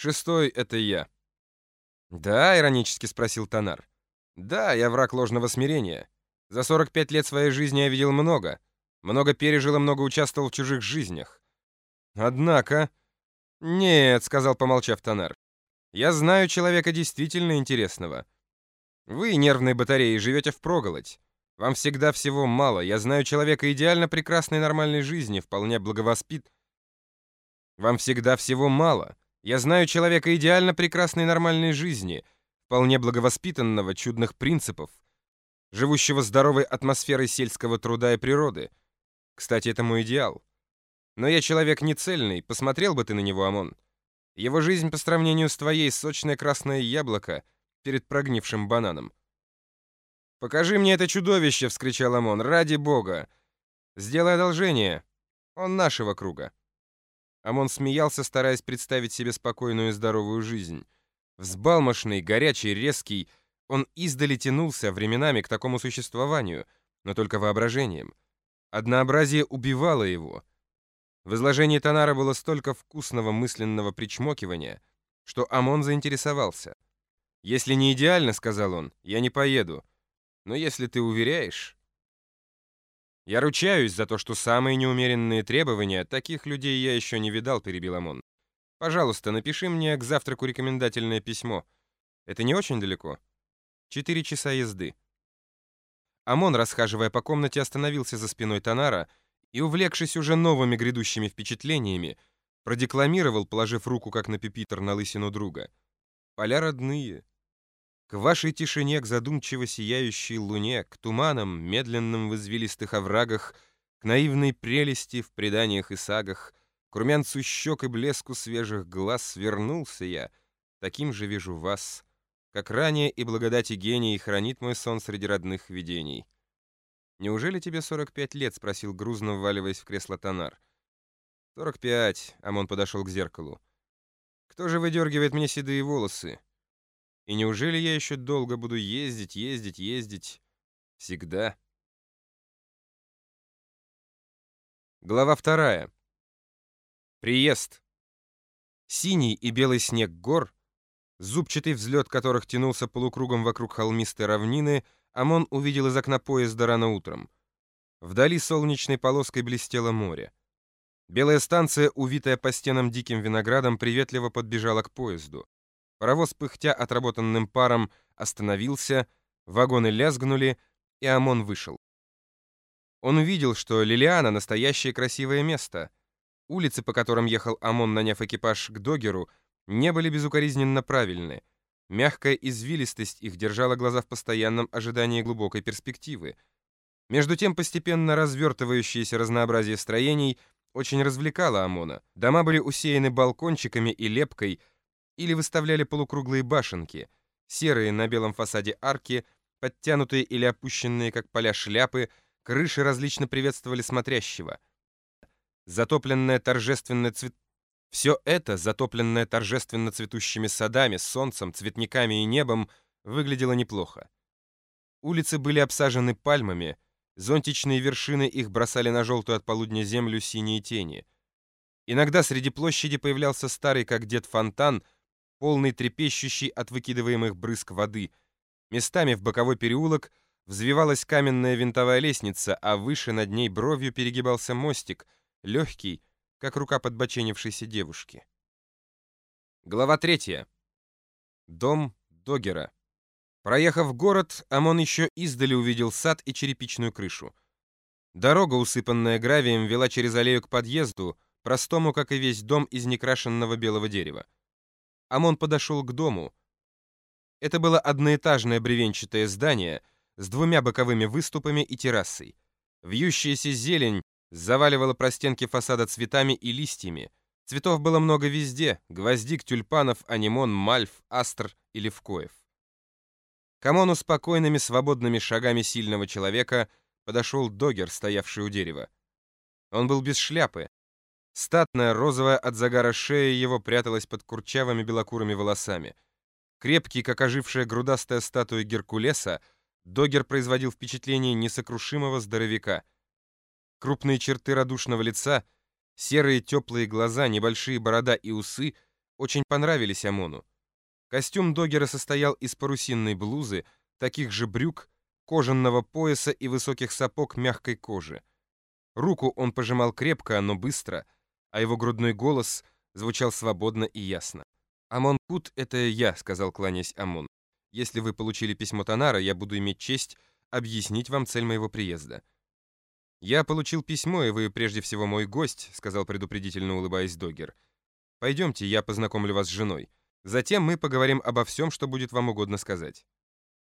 Шестой — это я». «Да?» — иронически спросил Тонар. «Да, я враг ложного смирения. За 45 лет своей жизни я видел много. Много пережил и много участвовал в чужих жизнях. Однако...» «Нет», — сказал, помолчав Тонар. «Я знаю человека действительно интересного. Вы, нервные батареи, живете впроголодь. Вам всегда всего мало. Я знаю человека идеально прекрасной нормальной жизни, вполне благовоспит. Вам всегда всего мало. Я знаю человека идеально прекрасной нормальной жизни, вполне благовоспитанного, чудных принципов, живущего здоровой атмосферой сельского труда и природы. Кстати, это мой идеал. Но я человек не цельный, посмотрел бы ты на него, Амон. Его жизнь по сравнению с твоей сочное красное яблоко перед прогнившим бананом. «Покажи мне это чудовище!» — вскричал Амон. «Ради бога! Сделай одолжение! Он нашего круга!» Амон смеялся, стараясь представить себе спокойную и здоровую жизнь. Взбалмошный, горячий, резкий, он издали тянулся временами к такому существованию, но только воображением. Однообразие убивало его. В изложении Танара было столько вкусного мысленного причмокивания, что Амон заинтересовался. «Если не идеально, — сказал он, — я не поеду. Но если ты уверяешь... Я ручаюсь за то, что самые неумеренные требования, таких людей я еще не видал, перебил Амон. Пожалуйста, напиши мне к завтраку рекомендательное письмо. Это не очень далеко? Четыре часа езды. Амон, расхаживая по комнате, остановился за спиной Танара и, увлекшись уже новыми грядущими впечатлениями, продекламировал, положив руку, как на пепитер, на лысину друга. «Поля родные, к вашей тишине, к задумчиво сияющей луне, к туманам, медленным в извилистых оврагах, к наивной прелести в преданиях и сагах, к румянцу щек и блеску свежих глаз вернулся я, таким же вижу вас, как ранее и благодати гений хранит мой сон среди родных видений. «Неужели тебе 45 лет?» — спросил грузно, вваливаясь в кресло Тонар. «45», — Амон подошел к зеркалу. «Кто же выдергивает мне седые волосы?» И неужели я еще долго буду ездить, ездить, ездить? Всегда. Глава вторая. Приезд. Синий и белый снег гор, зубчатый взлет которых тянулся полукругом вокруг холмистой равнины, Амон увидел из окна поезда рано утром. Вдали солнечной полоской блестело море. Белая станция, увитая по стенам диким виноградом, приветливо подбежала к поезду. Паровоз, пыхтя отработанным паром, остановился, вагоны лязгнули, и ОМОН вышел. Он увидел, что Лилиана — настоящее красивое место. Улицы, по которым ехал ОМОН, наняв экипаж к Догеру, не были безукоризненно правильны. Мягкая извилистость их держала глаза в постоянном ожидании глубокой перспективы. Между тем, постепенно развертывающееся разнообразие строений очень развлекало ОМОНа. Дома были усеяны балкончиками и лепкой, или выставляли полукруглые башенки, серые на белом фасаде арки, подтянутые или опущенные, как поля шляпы, крыши различно приветствовали смотрящего. Затопленная торжественно цвет... Все это, затопленное торжественно цветущими садами, солнцем, цветниками и небом, выглядело неплохо. Улицы были обсажены пальмами, зонтичные вершины их бросали на желтую от полудня землю синие тени. Иногда среди площади появлялся старый, как дед, фонтан — полный трепещущий от выкидываемых брызг воды. Местами в боковой переулок взвивалась каменная винтовая лестница, а выше над ней бровью перегибался мостик, легкий, как рука подбоченившейся девушки. Глава третья. Дом Догера. Проехав город, Амон еще издали увидел сад и черепичную крышу. Дорога, усыпанная гравием, вела через аллею к подъезду, простому, как и весь дом из некрашенного белого дерева. Амон подошел к дому. Это было одноэтажное бревенчатое здание с двумя боковыми выступами и террасой. Вьющаяся зелень заваливала простенки фасада цветами и листьями. Цветов было много везде — гвоздик, тюльпанов, анимон, мальф, астр и левкоев. К Амону спокойными, свободными шагами сильного человека подошел Догер, стоявший у дерева. Он был без шляпы, Статная, розовая от загара шея его пряталась под курчавыми белокурыми волосами. Крепкий, как ожившая грудастая статуя Геркулеса, Догер производил впечатление несокрушимого здоровяка. Крупные черты радушного лица, серые теплые глаза, небольшие борода и усы очень понравились Амону. Костюм Догера состоял из парусинной блузы, таких же брюк, кожаного пояса и высоких сапог мягкой кожи. Руку он пожимал крепко, но быстро, а его грудной голос звучал свободно и ясно. «Амон Кут — это я», — сказал, кланяясь Амон. «Если вы получили письмо Танара, я буду иметь честь объяснить вам цель моего приезда». «Я получил письмо, и вы прежде всего мой гость», — сказал предупредительно улыбаясь Догер. «Пойдемте, я познакомлю вас с женой. Затем мы поговорим обо всем, что будет вам угодно сказать».